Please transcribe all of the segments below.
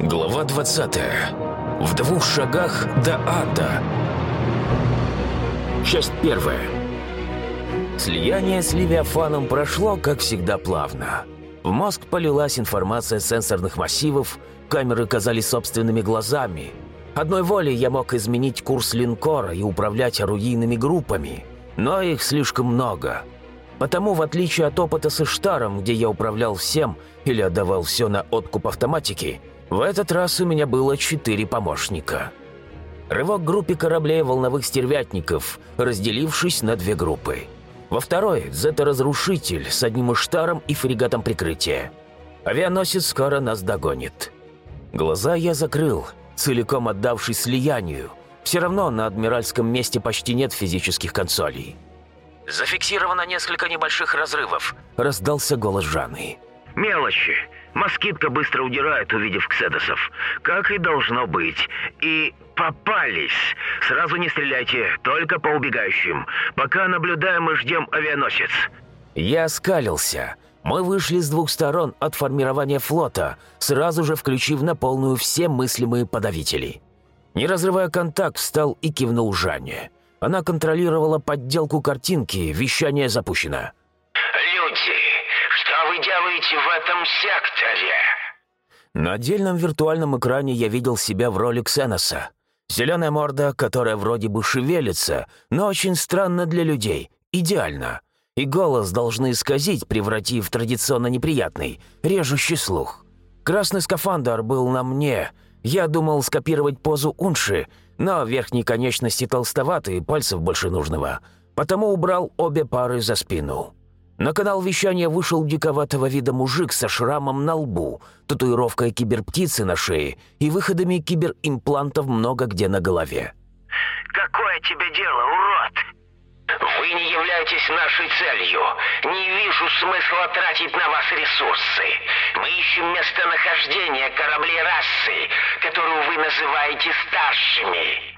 Глава 20. В двух шагах до ада. Часть первая. Слияние с Левиафаном прошло, как всегда, плавно. В мозг полилась информация сенсорных массивов, камеры казались собственными глазами. Одной волей я мог изменить курс линкора и управлять орудийными группами, но их слишком много. Потому, в отличие от опыта с Иштаром, где я управлял всем или отдавал все на откуп автоматики, в этот раз у меня было четыре помощника. Рывок группе кораблей волновых стервятников, разделившись на две группы. Во второй – Зета-разрушитель с одним Иштаром и фрегатом прикрытия. Авианосец скоро нас догонит. Глаза я закрыл, целиком отдавшись слиянию. Все равно на адмиральском месте почти нет физических консолей. «Зафиксировано несколько небольших разрывов», – раздался голос Жанны. Мелочи. Москитка быстро удирает, увидев кседосов. Как и должно быть. И попались. Сразу не стреляйте, только по убегающим. Пока наблюдаем и ждем авианосец. Я скалился. Мы вышли с двух сторон от формирования флота, сразу же включив на полную все мыслимые подавители. Не разрывая контакт, встал и кивнул Жанне. Она контролировала подделку картинки, вещание запущено. «Люди, что вы делаете в этом секторе?» На отдельном виртуальном экране я видел себя в роли Ксеноса. Зеленая морда, которая вроде бы шевелится, но очень странно для людей. Идеально. И голос должны исказить, превратив традиционно неприятный, режущий слух. Красный скафандр был на мне. Я думал скопировать позу Унши, но верхние конечности толстоваты, пальцев больше нужного. Потому убрал обе пары за спину. На канал вещания вышел диковатого вида мужик со шрамом на лбу, татуировкой киберптицы на шее и выходами киберимплантов много где на голове. «Какое тебе дело, урод?» «Вы не являетесь нашей целью. Не вижу смысла тратить на вас ресурсы. Мы ищем местонахождение кораблей расы, которую вы называете старшими».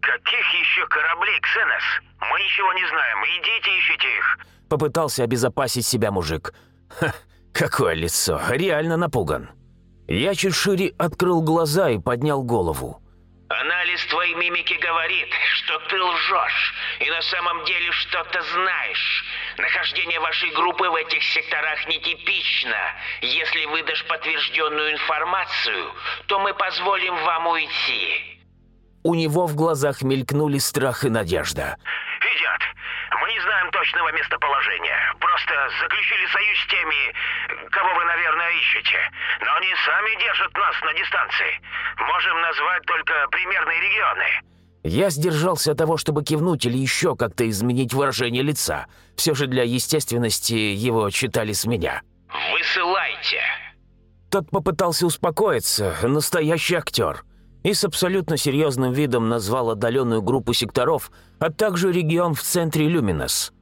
Каких еще кораблей, Ксенос? Мы ничего не знаем. Идите ищите их. Попытался обезопасить себя мужик. Ха, какое лицо, реально напуган. Я чуть шире открыл глаза и поднял голову. Анализ твоей мимики говорит, что ты лжешь, и на самом деле что-то знаешь. Нахождение вашей группы в этих секторах нетипично. Если выдашь подтвержденную информацию, то мы позволим вам уйти. У него в глазах мелькнули страх и надежда. Не знаем точного местоположения. Просто заключили союз с теми, кого вы, наверное, ищете. Но они сами держат нас на дистанции. Можем назвать только примерные регионы. Я сдержался от того, чтобы кивнуть или еще как-то изменить выражение лица. Все же для естественности его читали с меня. Высылайте. Тот попытался успокоиться, настоящий актер и с абсолютно серьезным видом назвал отдаленную группу секторов, а также регион в центре Люминос.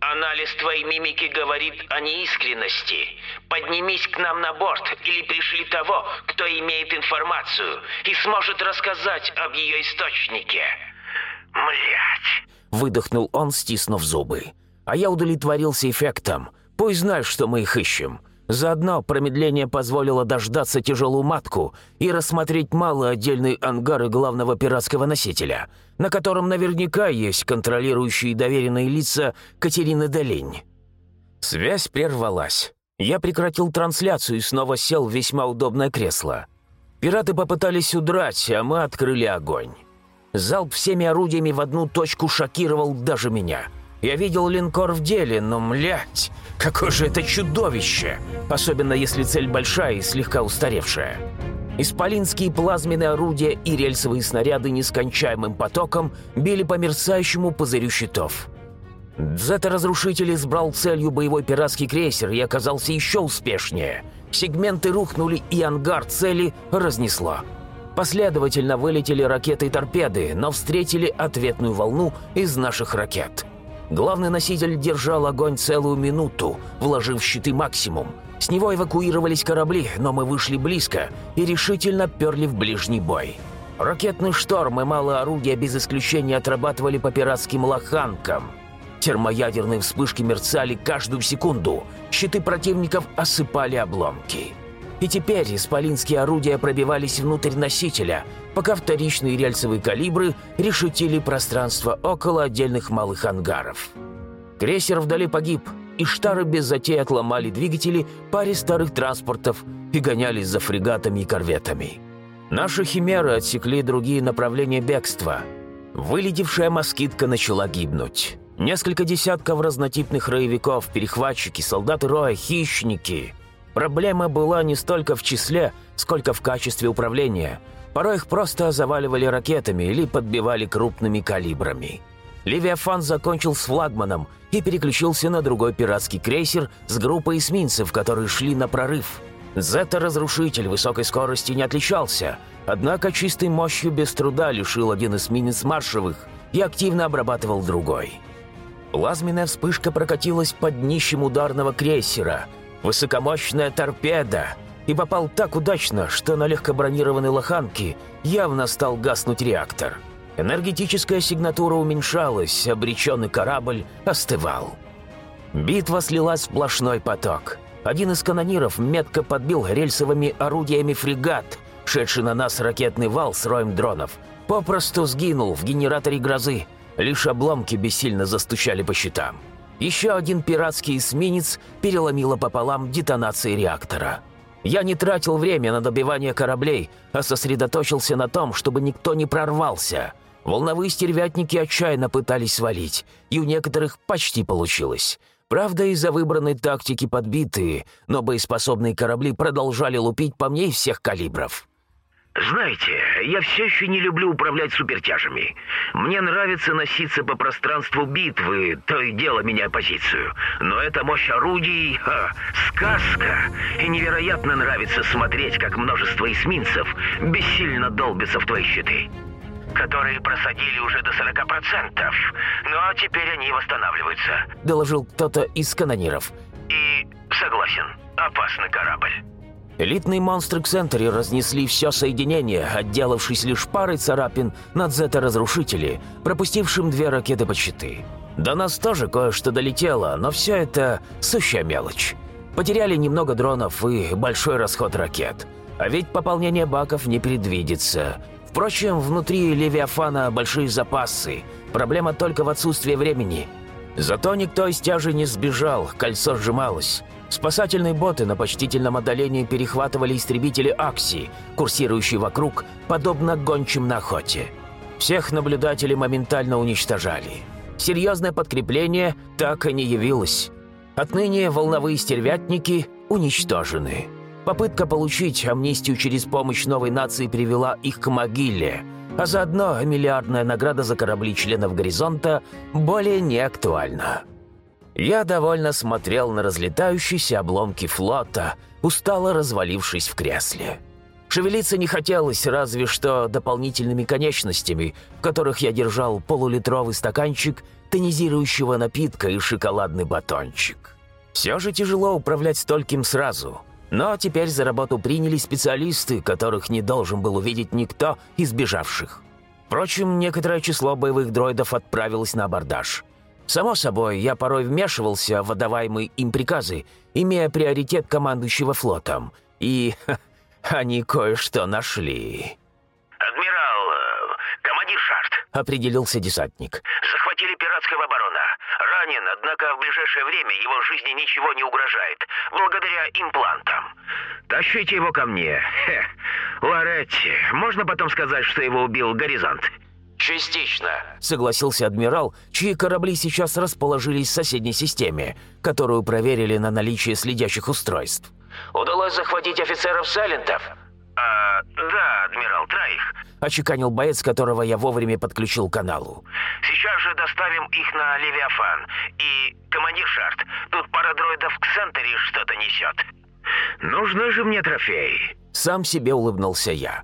Анализ твоей мимики говорит о неискренности. Поднимись к нам на борт или пришли того, кто имеет информацию и сможет рассказать об ее источнике. Млять. Выдохнул он, стиснув зубы. А я удовлетворился эффектом. Пусть знают, что мы их ищем. Заодно промедление позволило дождаться тяжелую матку и рассмотреть малые отдельные ангары главного пиратского носителя, на котором наверняка есть контролирующие доверенные лица Катерины Долинь. Связь прервалась. Я прекратил трансляцию и снова сел в весьма удобное кресло. Пираты попытались удрать, а мы открыли огонь. Залп всеми орудиями в одну точку шокировал даже меня — я видел линкор в деле, но, млять, какое же это чудовище! Особенно если цель большая и слегка устаревшая. Исполинские плазменные орудия и рельсовые снаряды нескончаемым потоком били по мерцающему пузырю щитов. Зета-разрушитель избрал целью боевой пиратский крейсер и оказался еще успешнее. Сегменты рухнули, и ангар цели разнесло. Последовательно вылетели ракеты и торпеды, но встретили ответную волну из наших ракет. Главный носитель держал огонь целую минуту, вложив щиты максимум. С него эвакуировались корабли, но мы вышли близко и решительно перли в ближний бой. Ракетный шторм и малые орудия без исключения отрабатывали по пиратским лоханкам. Термоядерные вспышки мерцали каждую секунду, щиты противников осыпали обломки. и теперь исполинские орудия пробивались внутрь носителя, пока вторичные рельсовые калибры решетили пространство около отдельных малых ангаров. Крейсер вдали погиб, и штары без затей отломали двигатели паре старых транспортов и гонялись за фрегатами и корветами. Наши химеры отсекли другие направления бегства. Вылетевшая москитка начала гибнуть. Несколько десятков разнотипных роевиков, перехватчики, солдаты роя, хищники. Проблема была не столько в числе, сколько в качестве управления. Порой их просто заваливали ракетами или подбивали крупными калибрами. Левиафан закончил с флагманом и переключился на другой пиратский крейсер с группой эсминцев, которые шли на прорыв. Зета-разрушитель высокой скорости не отличался, однако чистой мощью без труда лишил один эсминец маршевых и активно обрабатывал другой. Плазменная вспышка прокатилась под днищем ударного крейсера. Высокомощная торпеда. И попал так удачно, что на легкобронированной лоханке явно стал гаснуть реактор. Энергетическая сигнатура уменьшалась, обреченный корабль остывал. Битва слилась в сплошной поток. Один из канониров метко подбил рельсовыми орудиями фрегат, шедший на нас ракетный вал с роем дронов. Попросту сгинул в генераторе грозы. Лишь обломки бессильно застучали по щитам. Еще один пиратский эсминец переломило пополам детонацией реактора. Я не тратил время на добивание кораблей, а сосредоточился на том, чтобы никто не прорвался. Волновые стервятники отчаянно пытались свалить, и у некоторых почти получилось. Правда, из-за выбранной тактики подбитые, но боеспособные корабли продолжали лупить по мне из всех калибров. Знаете, я все еще не люблю управлять супертяжами. Мне нравится носиться по пространству битвы, то и дело меняя позицию. Но эта мощь орудий ха, — сказка. И невероятно нравится смотреть, как множество эсминцев бессильно долбятся в твои щиты которые просадили уже до 40%. Ну а теперь они восстанавливаются. Доложил кто-то из канониров. И согласен, опасный корабль. Элитные монстры к центре разнесли все соединение, отделавшись лишь парой царапин над зета-разрушители, пропустившим две ракеты под щиты. До нас тоже кое-что долетело, но все это сущая мелочь. Потеряли немного дронов и большой расход ракет. А ведь пополнение баков не предвидится. Впрочем, внутри Левиафана большие запасы. Проблема только в отсутствии времени. Зато никто из тяжи не сбежал, кольцо сжималось. Спасательные боты на почтительном отдалении перехватывали истребители Акси, курсирующие вокруг, подобно гончим на охоте. Всех наблюдателей моментально уничтожали. Серьезное подкрепление так и не явилось. Отныне волновые стервятники уничтожены. Попытка получить амнистию через помощь новой нации привела их к могиле, а заодно миллиардная награда за корабли членов «Горизонта» более не актуальна. Я довольно смотрел на разлетающиеся обломки флота, устало развалившись в кресле. Шевелиться не хотелось, разве что дополнительными конечностями, в которых я держал полулитровый стаканчик тонизирующего напитка и шоколадный батончик. Все же тяжело управлять стольким сразу – но теперь за работу приняли специалисты, которых не должен был увидеть никто из бежавших. Впрочем, некоторое число боевых дроидов отправилось на абордаж. Само собой, я порой вмешивался в отдаваемые им приказы, имея приоритет командующего флотом. И ха, они кое-что нашли. «Адмирал, э, командир Шарт», — определился десантник. «Захватили пиратского барона. Ранен, однако в ближайшее время его жизни ничего не угрожает, благодаря имплантам. Тащите его ко мне. Хе. Лоретти, можно потом сказать, что его убил Горизонт?» «Частично», — согласился адмирал, чьи корабли сейчас расположились в соседней системе, которую проверили на наличие следящих устройств. «Удалось захватить офицеров Сайлентов?» «А, да, адмирал, троих», — очеканил боец, которого я вовремя подключил к каналу. «Сейчас же доставим их на Левиафан. И, командир Шарт, тут пара дроидов к Сентере что-то несет. Нужны же мне трофеи». Сам себе улыбнулся я.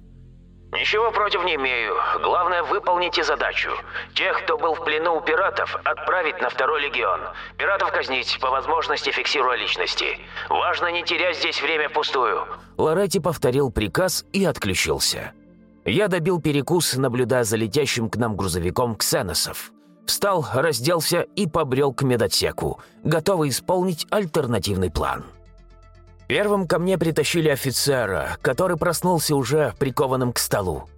«Ничего против не имею. Главное, выполните задачу. Тех, кто был в плену у пиратов, отправить на второй легион. Пиратов казнить, по возможности фиксируя личности. Важно не терять здесь время впустую». Лоретти повторил приказ и отключился. Я добил перекус, наблюдая за летящим к нам грузовиком ксеносов. Встал, разделся и побрел к медотсеку, готовый исполнить альтернативный план. Первым ко мне притащили офицера, который проснулся уже прикованным к столу.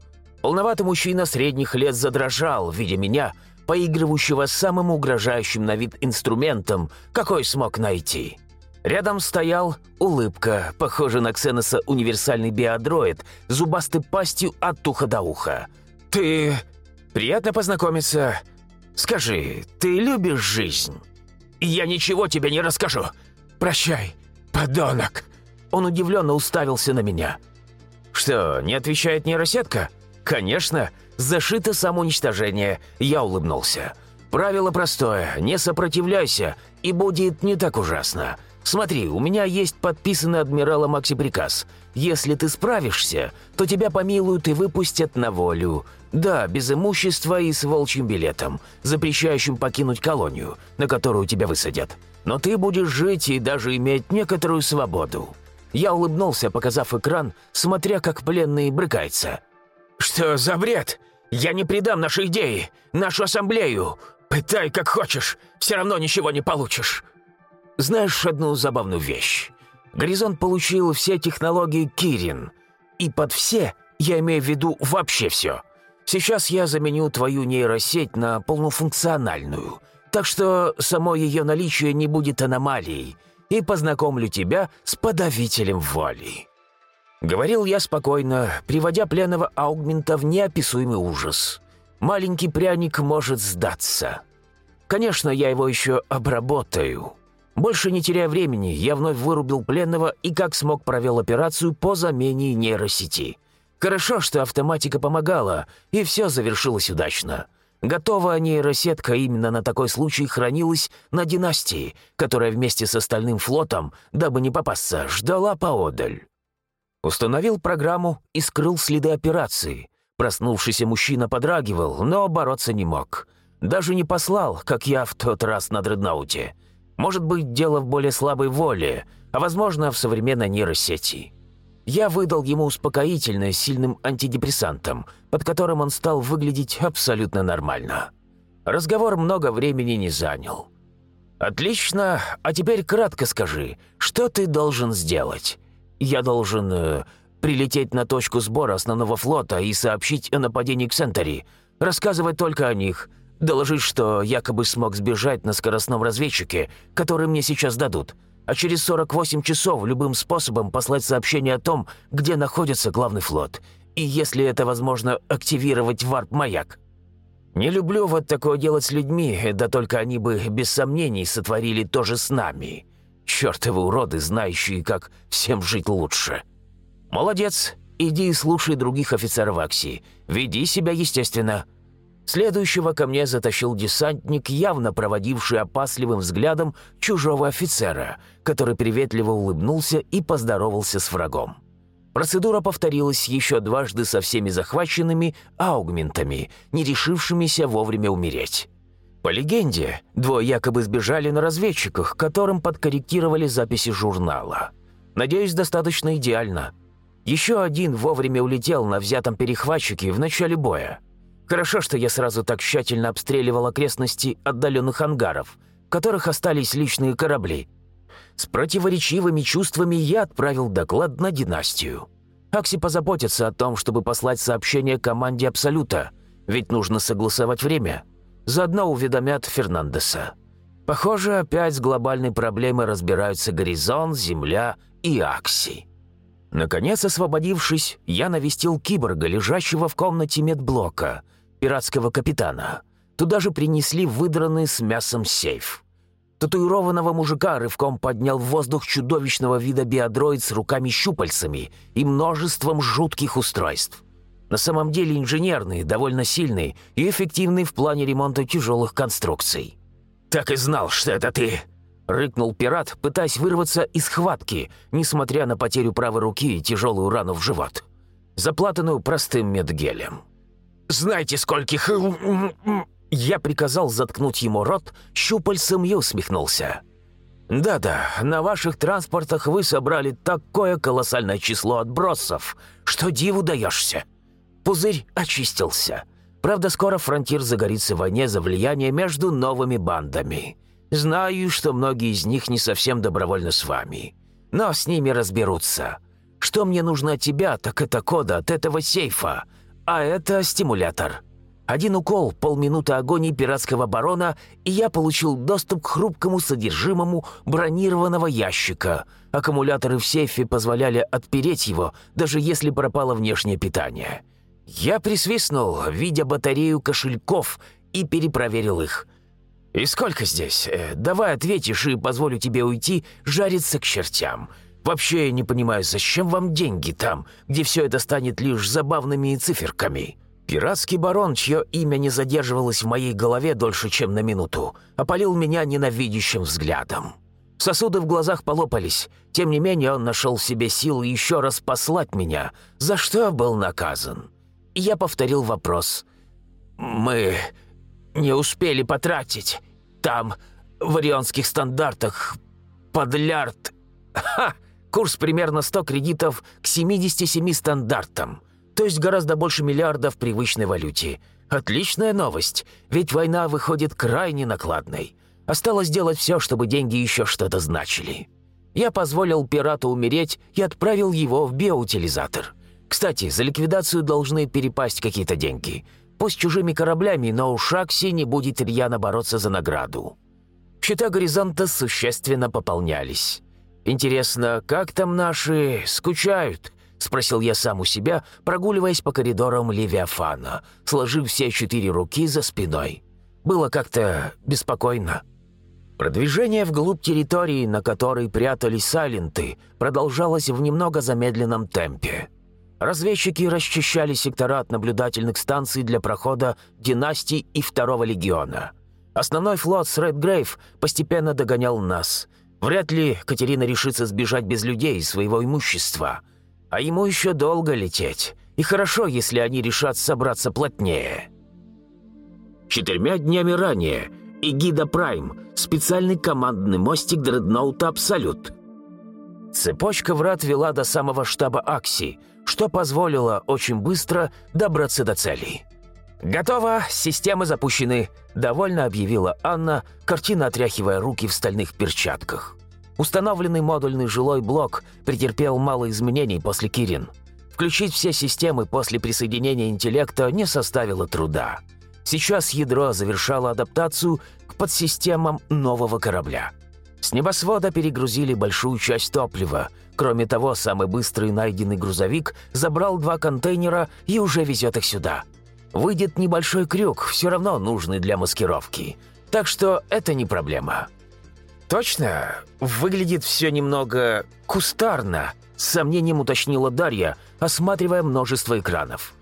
Полноватый мужчина средних лет задрожал, видя меня, поигрывающего самым угрожающим на вид инструментом, какой смог найти. Рядом стоял улыбка, похожая на Ксеноса универсальный биодроид, зубастой пастью от уха до уха. «Ты... приятно познакомиться. Скажи, ты любишь жизнь?» «Я ничего тебе не расскажу. Прощай, подонок!» Он удивленно уставился на меня. «Что, не отвечает нейросетка?» «Конечно, зашито самоуничтожение», — я улыбнулся. «Правило простое, не сопротивляйся, и будет не так ужасно. Смотри, у меня есть подписанный адмиралом Макси приказ. Если ты справишься, то тебя помилуют и выпустят на волю. Да, без имущества и с волчьим билетом, запрещающим покинуть колонию, на которую тебя высадят. Но ты будешь жить и даже иметь некоторую свободу». Я улыбнулся, показав экран, смотря как пленный брыкается. «Что за бред? Я не предам наши идеи, нашу ассамблею. Пытай как хочешь, все равно ничего не получишь». Знаешь одну забавную вещь? Горизонт получил все технологии Кирин. И под «все» я имею в виду вообще все. Сейчас я заменю твою нейросеть на полнофункциональную. Так что само ее наличие не будет аномалией. И познакомлю тебя с подавителем воли. Говорил я спокойно, приводя пленного аугмента в неописуемый ужас. Маленький пряник может сдаться. Конечно, я его еще обработаю. Больше не теряя времени, я вновь вырубил пленного и как смог провел операцию по замене нейросети. Хорошо, что автоматика помогала, и все завершилось удачно. Готовая нейросетка именно на такой случай хранилась на династии, которая вместе с остальным флотом, дабы не попасться, ждала поодаль. Установил программу и скрыл следы операции. Проснувшийся мужчина подрагивал, но бороться не мог. Даже не послал, как я в тот раз на дредноуте. Может быть, дело в более слабой воле, а возможно, в современной нейросети. Я выдал ему успокоительное сильным антидепрессантом, под которым он стал выглядеть абсолютно нормально. Разговор много времени не занял. «Отлично, а теперь кратко скажи, что ты должен сделать?» Я должен э, прилететь на точку сбора основного флота и сообщить о нападении к Сентери. Рассказывать только о них. Доложить, что якобы смог сбежать на скоростном разведчике, который мне сейчас дадут. А через 48 часов любым способом послать сообщение о том, где находится главный флот. И если это возможно, активировать варп-маяк. Не люблю вот такое делать с людьми, да только они бы без сомнений сотворили то же с нами. Чёртовы уроды, знающие, как всем жить лучше. Молодец, иди и слушай других офицеров Аксии. Веди себя естественно. Следующего ко мне затащил десантник, явно проводивший опасливым взглядом чужого офицера, который приветливо улыбнулся и поздоровался с врагом. Процедура повторилась еще дважды со всеми захваченными аугментами, не решившимися вовремя умереть. По легенде, двое якобы сбежали на разведчиках, которым подкорректировали записи журнала. Надеюсь, достаточно идеально. Еще один вовремя улетел на взятом перехватчике в начале боя. Хорошо, что я сразу так тщательно обстреливал окрестности отдаленных ангаров, в которых остались личные корабли. С противоречивыми чувствами я отправил доклад на династию. Акси позаботится о том, чтобы послать сообщение команде Абсолюта, ведь нужно согласовать время – Заодно уведомят Фернандеса. Похоже, опять с глобальной проблемой разбираются Горизонт, Земля и Акси. Наконец, освободившись, я навестил киборга, лежащего в комнате медблока, пиратского капитана. Туда же принесли выдранный с мясом сейф. Татуированного мужика рывком поднял в воздух чудовищного вида биодроид с руками-щупальцами и множеством жутких устройств. На самом деле инженерный, довольно сильный и эффективный в плане ремонта тяжелых конструкций. «Так и знал, что это ты!» — рыкнул пират, пытаясь вырваться из схватки, несмотря на потерю правой руки и тяжелую рану в живот, заплатанную простым медгелем. «Знаете, скольких...» Я приказал заткнуть ему рот, щупальцем и усмехнулся. «Да-да, на ваших транспортах вы собрали такое колоссальное число отбросов, что диву даешься. Пузырь очистился. Правда, скоро фронтир загорится в войне за влияние между новыми бандами. Знаю, что многие из них не совсем добровольно с вами. Но с ними разберутся. Что мне нужно от тебя, так это кода от этого сейфа. А это стимулятор. Один укол, полминуты агонии пиратского барона, и я получил доступ к хрупкому содержимому бронированного ящика. Аккумуляторы в сейфе позволяли отпереть его, даже если пропало внешнее питание. Я присвистнул, видя батарею кошельков, и перепроверил их. «И сколько здесь? Э, давай ответишь и позволю тебе уйти жариться к чертям. Вообще я не понимаю, зачем вам деньги там, где все это станет лишь забавными циферками?» Пиратский барон, чье имя не задерживалось в моей голове дольше, чем на минуту, опалил меня ненавидящим взглядом. Сосуды в глазах полопались. Тем не менее, он нашел в себе силы еще раз послать меня, за что был наказан. И я повторил вопрос. «Мы не успели потратить. Там, в орионских стандартах, подлярд...» «Ха! Курс примерно 100 кредитов к 77 стандартам то есть гораздо больше миллиарда в привычной валюте. Отличная новость, ведь война выходит крайне накладной. Осталось сделать все, чтобы деньги еще что-то значили. Я позволил пирату умереть и отправил его в биоутилизатор. Кстати, за ликвидацию должны перепасть какие-то деньги. Пусть чужими кораблями, но у Шакси не будет рьяно бороться за награду. Счета горизонта существенно пополнялись. Интересно, как там наши скучают? — спросил я сам у себя, прогуливаясь по коридорам Левиафана, сложив все четыре руки за спиной. Было как-то беспокойно. Продвижение вглубь территории, на которой прятались сайленты, продолжалось в немного замедленном темпе. Разведчики расчищали сектора от наблюдательных станций для прохода династий и Второго легиона. Основной флот с постепенно догонял нас. Вряд ли Катерина решится сбежать без людей и своего имущества – а ему еще долго лететь. И хорошо, если они решат собраться плотнее. Четырьмя днями ранее Эгида Прайм, специальный командный мостик дредноута «Абсолют». Цепочка врат вела до самого штаба Акси, что позволило очень быстро добраться до цели. «Готово, системы запущены», — довольно объявила Анна, картина отряхивая руки в стальных перчатках. Установленный модульный жилой блок претерпел мало изменений после Кирин. Включить все системы после присоединения интеллекта не составило труда. Сейчас ядро завершало адаптацию к подсистемам нового корабля. С небосвода перегрузили большую часть топлива. Кроме того, самый быстрый найденный грузовик забрал два контейнера и уже везет их сюда. Выйдет небольшой крюк, все равно нужный для маскировки. Так что это не проблема. «Точно? Выглядит все немного кустарно», — с сомнением уточнила Дарья, осматривая множество экранов.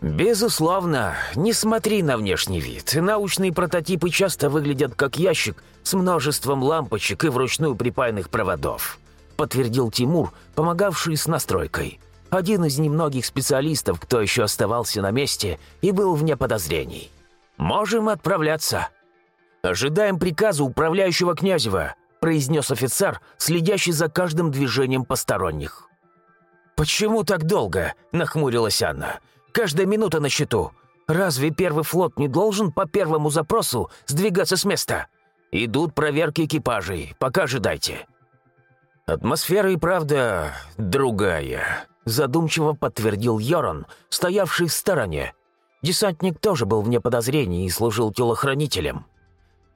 «Безусловно, не смотри на внешний вид. Научные прототипы часто выглядят как ящик с множеством лампочек и вручную припаянных проводов», подтвердил Тимур, помогавший с настройкой. Один из немногих специалистов, кто еще оставался на месте и был вне подозрений. «Можем отправляться». «Ожидаем приказа управляющего Князева», произнес офицер, следящий за каждым движением посторонних. «Почему так долго?» – нахмурилась Анна. «Каждая минута на счету. Разве первый флот не должен по первому запросу сдвигаться с места? Идут проверки экипажей, пока ожидайте». «Атмосфера и правда другая», – задумчиво подтвердил Йорон, стоявший в стороне. Десантник тоже был вне подозрений и служил телохранителем.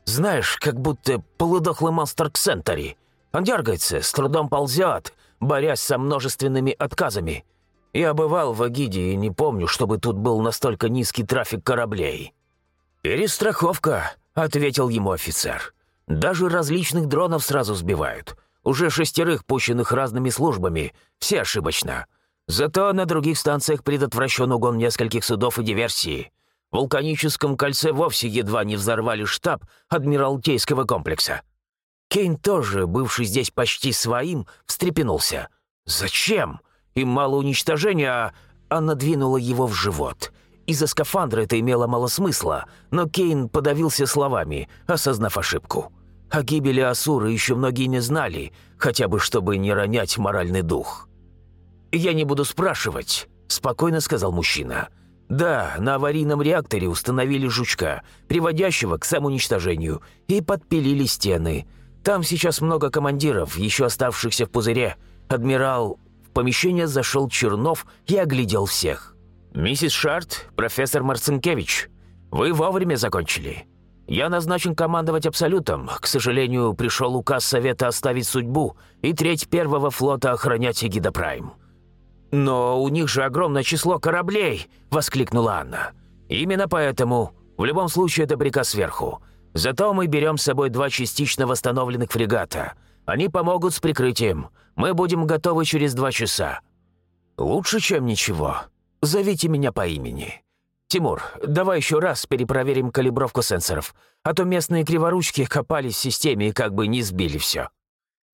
Знаешь, как будто полудохлый монстр Ксентери. Он дергается, с трудом ползет, борясь со множественными отказами. Я бывал в Агиде и не помню, чтобы тут был настолько низкий трафик кораблей». «Перестраховка», — ответил ему офицер. «Даже различных дронов сразу сбивают. Уже шестерых, пущенных разными службами. Все ошибочно. Зато на других станциях предотвращен угон нескольких судов и диверсии. В вулканическом кольце вовсе едва не взорвали штаб Адмиралтейского комплекса. Кейн тоже, бывший здесь почти своим, встрепенулся. «Зачем? Им мало уничтожения, а...» Она двинула его в живот. Из-за скафандра это имело мало смысла, но Кейн подавился словами, осознав ошибку. О гибели Асуры еще многие не знали, хотя бы чтобы не ронять моральный дух. «Я не буду спрашивать», — спокойно сказал мужчина. Да, на аварийном реакторе установили жучка, приводящего к самоуничтожению, и подпилили стены. Там сейчас много командиров, еще оставшихся в пузыре. Адмирал...» В помещение зашел Чернов и оглядел всех. «Миссис Шарт, профессор Марцинкевич, вы вовремя закончили. Я назначен командовать Абсолютом. К сожалению, пришел указ Совета оставить судьбу и треть первого флота охранять Эгида Прайм. «Но у них же огромное число кораблей!» — воскликнула Анна. «Именно поэтому. В любом случае, это приказ сверху. Зато мы берем с собой два частично восстановленных фрегата. Они помогут с прикрытием. Мы будем готовы через два часа». «Лучше, чем ничего. Зовите меня по имени». «Тимур, давай еще раз перепроверим калибровку сенсоров, а то местные криворучки копались в системе и как бы не сбили все».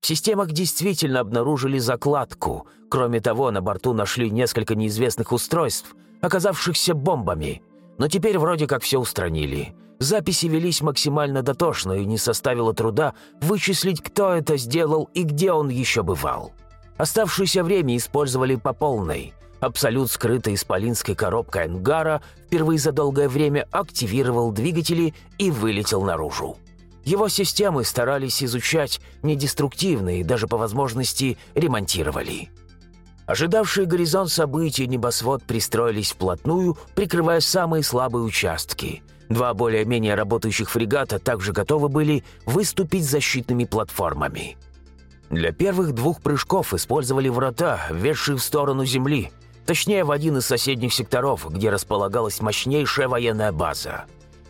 В системах действительно обнаружили закладку. Кроме того, на борту нашли несколько неизвестных устройств, оказавшихся бомбами. Но теперь вроде как все устранили. Записи велись максимально дотошно, и не составило труда вычислить, кто это сделал и где он еще бывал. Оставшееся время использовали по полной. Абсолют, скрытый исполинской коробкой ангара, впервые за долгое время активировал двигатели и вылетел наружу. Его системы старались изучать недеструктивно и даже по возможности ремонтировали. Ожидавшие горизонт событий небосвод пристроились вплотную, прикрывая самые слабые участки. Два более-менее работающих фрегата также готовы были выступить защитными платформами. Для первых двух прыжков использовали врата, ведшие в сторону Земли, точнее в один из соседних секторов, где располагалась мощнейшая военная база.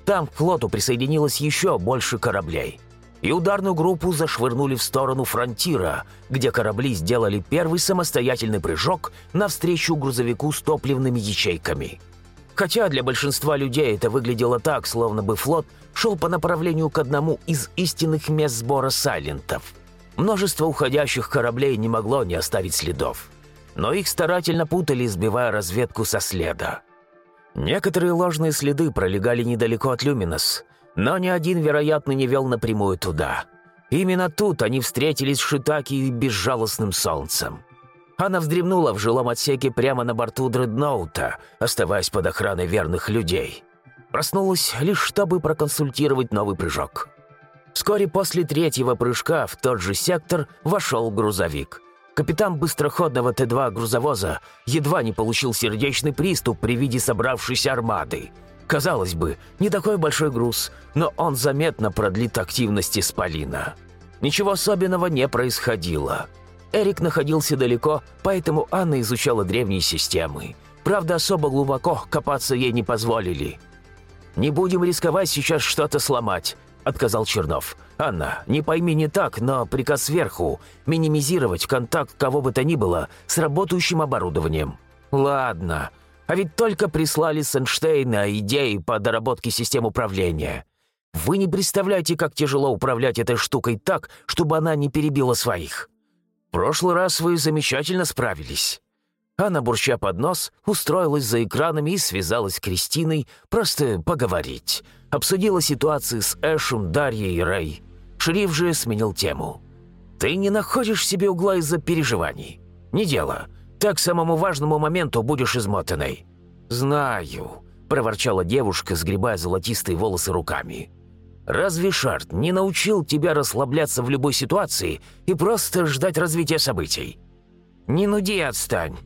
Там к флоту присоединилось еще больше кораблей. И ударную группу зашвырнули в сторону фронтира, где корабли сделали первый самостоятельный прыжок навстречу грузовику с топливными ячейками. Хотя для большинства людей это выглядело так, словно бы флот шел по направлению к одному из истинных мест сбора сайлентов. Множество уходящих кораблей не могло не оставить следов но их старательно путали, сбивая разведку со следа. Некоторые ложные следы пролегали недалеко от Люминос, но ни один, вероятно, не вел напрямую туда. Именно тут они встретились с Шитаки и безжалостным солнцем. Она вздремнула в жилом отсеке прямо на борту дредноута, оставаясь под охраной верных людей. Проснулась лишь, чтобы проконсультировать новый прыжок. Вскоре после третьего прыжка в тот же сектор вошел грузовик – Капитан быстроходного Т-2 грузовоза едва не получил сердечный приступ при виде собравшейся армады. Казалось бы, не такой большой груз, но он заметно продлит активности Спалина. Ничего особенного не происходило. Эрик находился далеко, поэтому Анна изучала древние системы. Правда, особо глубоко копаться ей не позволили. «Не будем рисковать сейчас что-то сломать», — отказал Чернов. «Анна, не пойми не так, но приказ сверху – минимизировать контакт кого бы то ни было с работающим оборудованием». «Ладно. А ведь только прислали с Эйнштейна идеи по доработке систем управления. Вы не представляете, как тяжело управлять этой штукой так, чтобы она не перебила своих. В прошлый раз вы замечательно справились». Анна, бурча под нос, устроилась за экранами и связалась с Кристиной просто поговорить. Обсудила ситуации с Эшем, Дарьей и Рэй. Шериф же сменил тему. «Ты не находишь себе угла из-за переживаний. Не дело. Так к самому важному моменту будешь измотанной». «Знаю», – проворчала девушка, сгребая золотистые волосы руками. «Разве Шарт не научил тебя расслабляться в любой ситуации и просто ждать развития событий?» «Не нуди, отстань».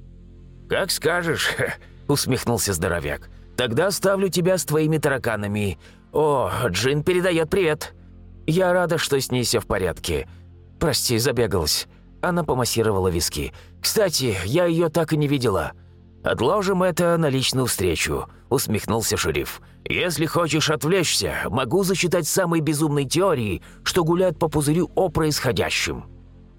«Как скажешь», – усмехнулся здоровяк. «Тогда оставлю тебя с твоими тараканами. О, Джин передает привет». «Я рада, что с ней все в порядке. Прости, забегалась». Она помассировала виски. «Кстати, я ее так и не видела». «Отложим это на личную встречу», — усмехнулся шериф. «Если хочешь отвлечься, могу зачитать самые безумные теории, что гуляют по пузырю о происходящем».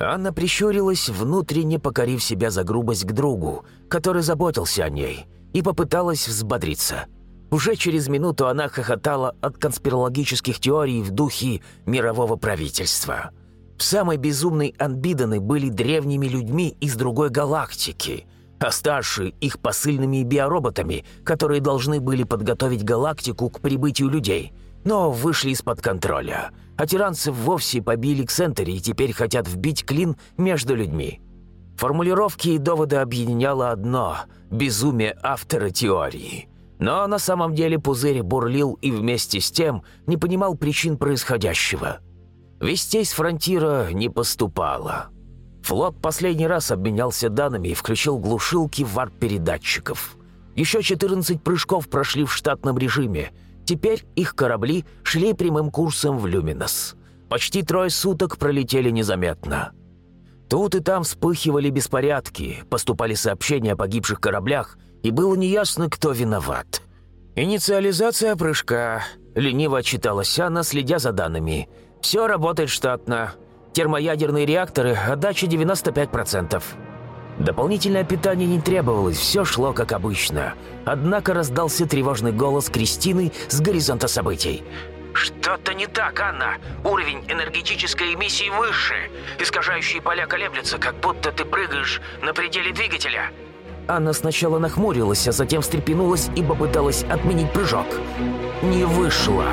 Анна прищурилась, внутренне покорив себя за грубость к другу, который заботился о ней, и попыталась взбодриться — уже через минуту она хохотала от конспирологических теорий в духе мирового правительства. В самой безумной Анбиданы были древними людьми из другой галактики, а старшие их посыльными биороботами, которые должны были подготовить галактику к прибытию людей, но вышли из-под контроля. А тиранцы вовсе побили Ксентере и теперь хотят вбить клин между людьми. Формулировки и доводы объединяло одно – безумие автора теории – но на самом деле пузырь бурлил и вместе с тем не понимал причин происходящего. Вестей с фронтира не поступало. Флот последний раз обменялся данными и включил глушилки варп-передатчиков. Еще 14 прыжков прошли в штатном режиме. Теперь их корабли шли прямым курсом в Люминос. Почти трое суток пролетели незаметно. Тут и там вспыхивали беспорядки, поступали сообщения о погибших кораблях, и было неясно, кто виноват. «Инициализация прыжка», — лениво отчиталась Анна, следя за данными. «Все работает штатно. Термоядерные реакторы, отдача 95%. Дополнительное питание не требовалось, все шло как обычно. Однако раздался тревожный голос Кристины с горизонта событий. «Что-то не так, Анна. Уровень энергетической эмиссии выше. Искажающие поля колеблются, как будто ты прыгаешь на пределе двигателя». Анна сначала нахмурилась, а затем встрепенулась и попыталась отменить прыжок. Не вышло.